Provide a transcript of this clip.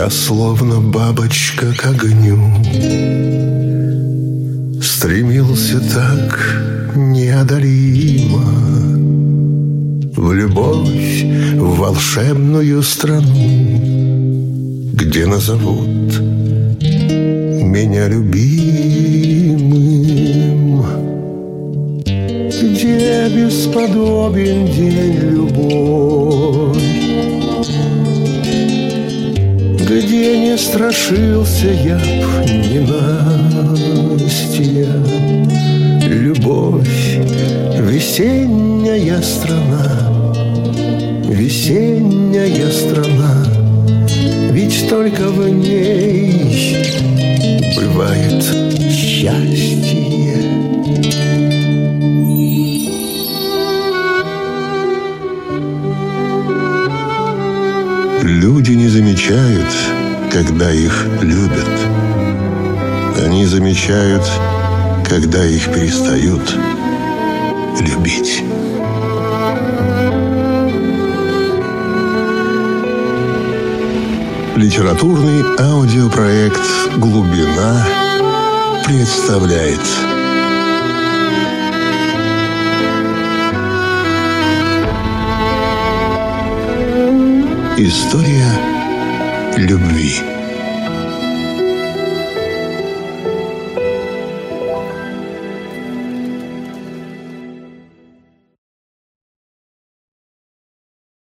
Я словно бабочка к огню. Стремился так неодолимо В любовь, в волшебную страну Где назовут меня любимым. Где бесподобен день любовь Где не страшился я б ненастья Любовь, весенняя страна Весенняя страна. Ведь только в ней бывает счастье Люди не замечают, когда их любят. Они замечают, когда их перестают любить. Литературный аудиопроект «Глубина» представляет История любви.